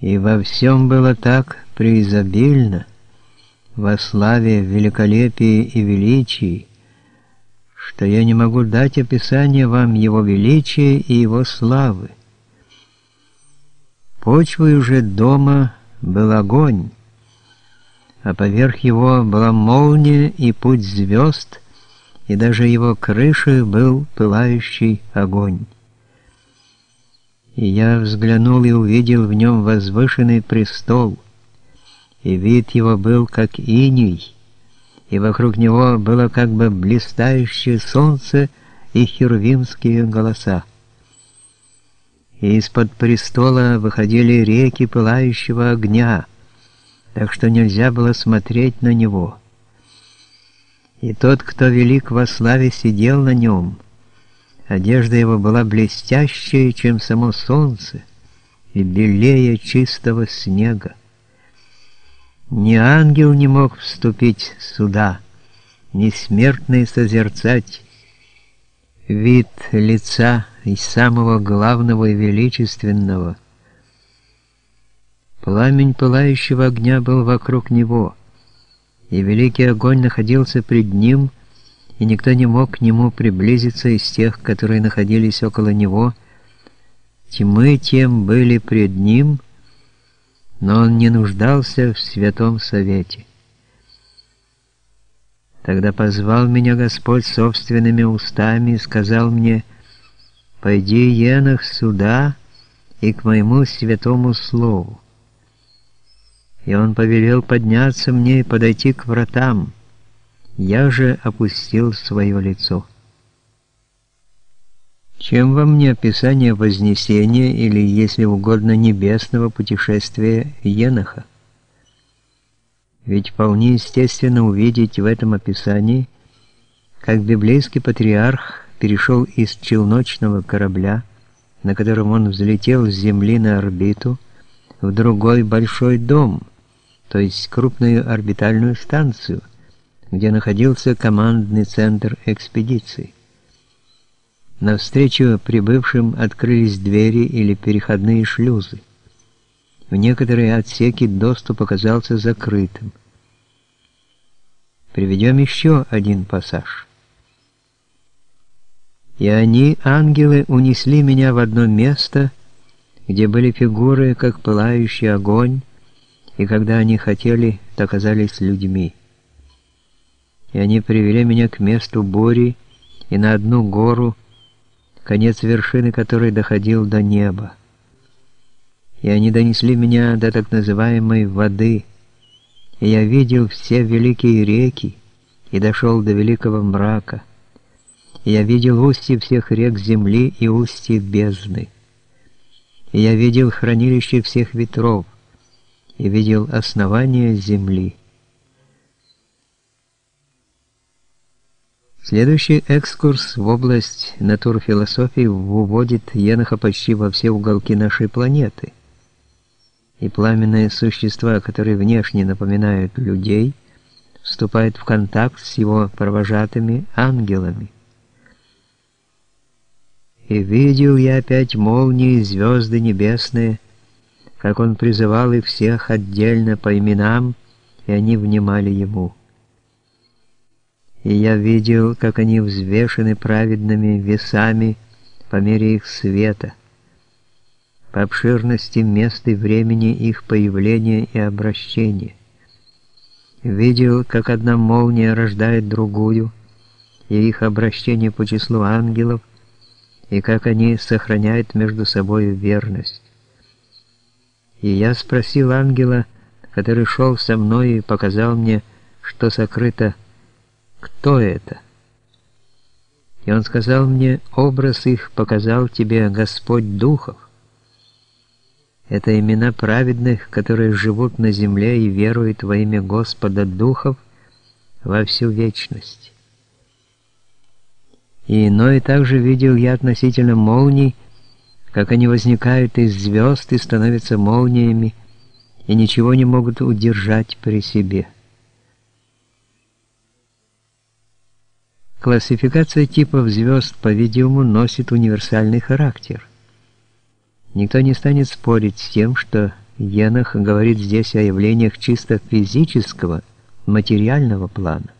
И во всем было так преизобильно, во славе, великолепии и величии, что я не могу дать описание вам его величия и его славы. Почвой уже дома был огонь, а поверх его была молния и путь звезд, и даже его крышей был пылающий огонь. И я взглянул и увидел в нем возвышенный престол, и вид его был как иней, и вокруг него было как бы блистающее солнце и херувимские голоса. И из-под престола выходили реки пылающего огня, так что нельзя было смотреть на него. И тот, кто велик во славе, сидел на нем. Одежда его была блестящая, чем само солнце, и белее чистого снега. Ни ангел не мог вступить сюда, ни смертный созерцать вид лица и самого главного и величественного. Пламень пылающего огня был вокруг него, и великий огонь находился пред ним, и никто не мог к нему приблизиться из тех, которые находились около него. Тьмы тем были пред ним, но он не нуждался в святом совете. Тогда позвал меня Господь собственными устами и сказал мне, «Пойди, Енах, сюда и к моему святому слову». И он повелел подняться мне и подойти к вратам. Я же опустил свое лицо. Чем вам не описание Вознесения или, если угодно, небесного путешествия Еноха? Ведь вполне естественно увидеть в этом описании, как библейский патриарх перешел из челночного корабля, на котором он взлетел с Земли на орбиту, в другой большой дом, то есть крупную орбитальную станцию, где находился командный центр экспедиции. Навстречу прибывшим открылись двери или переходные шлюзы. В некоторые отсеки доступ оказался закрытым. Приведем еще один пассаж. «И они, ангелы, унесли меня в одно место, где были фигуры, как пылающий огонь, и когда они хотели, то оказались людьми. И они привели меня к месту бури и на одну гору, конец вершины которой доходил до неба. И они донесли меня до так называемой воды, и я видел все великие реки и дошел до великого мрака. И я видел устья всех рек земли и устья бездны. И я видел хранилище всех ветров, и видел основание земли. Следующий экскурс в область натурфилософии вводит Еноха почти во все уголки нашей планеты. И пламенные существа, которые внешне напоминают людей, вступают в контакт с его провожатыми ангелами. И видел я опять молнии и звезды небесные, как он призывал их всех отдельно по именам, и они внимали ему и я видел, как они взвешены праведными весами по мере их света, по обширности мест и времени их появления и обращения. Видел, как одна молния рождает другую, и их обращение по числу ангелов, и как они сохраняют между собой верность. И я спросил ангела, который шел со мной и показал мне, что сокрыто кто это? И он сказал мне, образ их показал тебе Господь Духов. Это имена праведных, которые живут на земле и веруют во имя Господа Духов во всю вечность. И иной также видел я относительно молний, как они возникают из звезд и становятся молниями, и ничего не могут удержать при себе. Классификация типов звезд, по-видимому, носит универсальный характер. Никто не станет спорить с тем, что Енах говорит здесь о явлениях чисто физического, материального плана.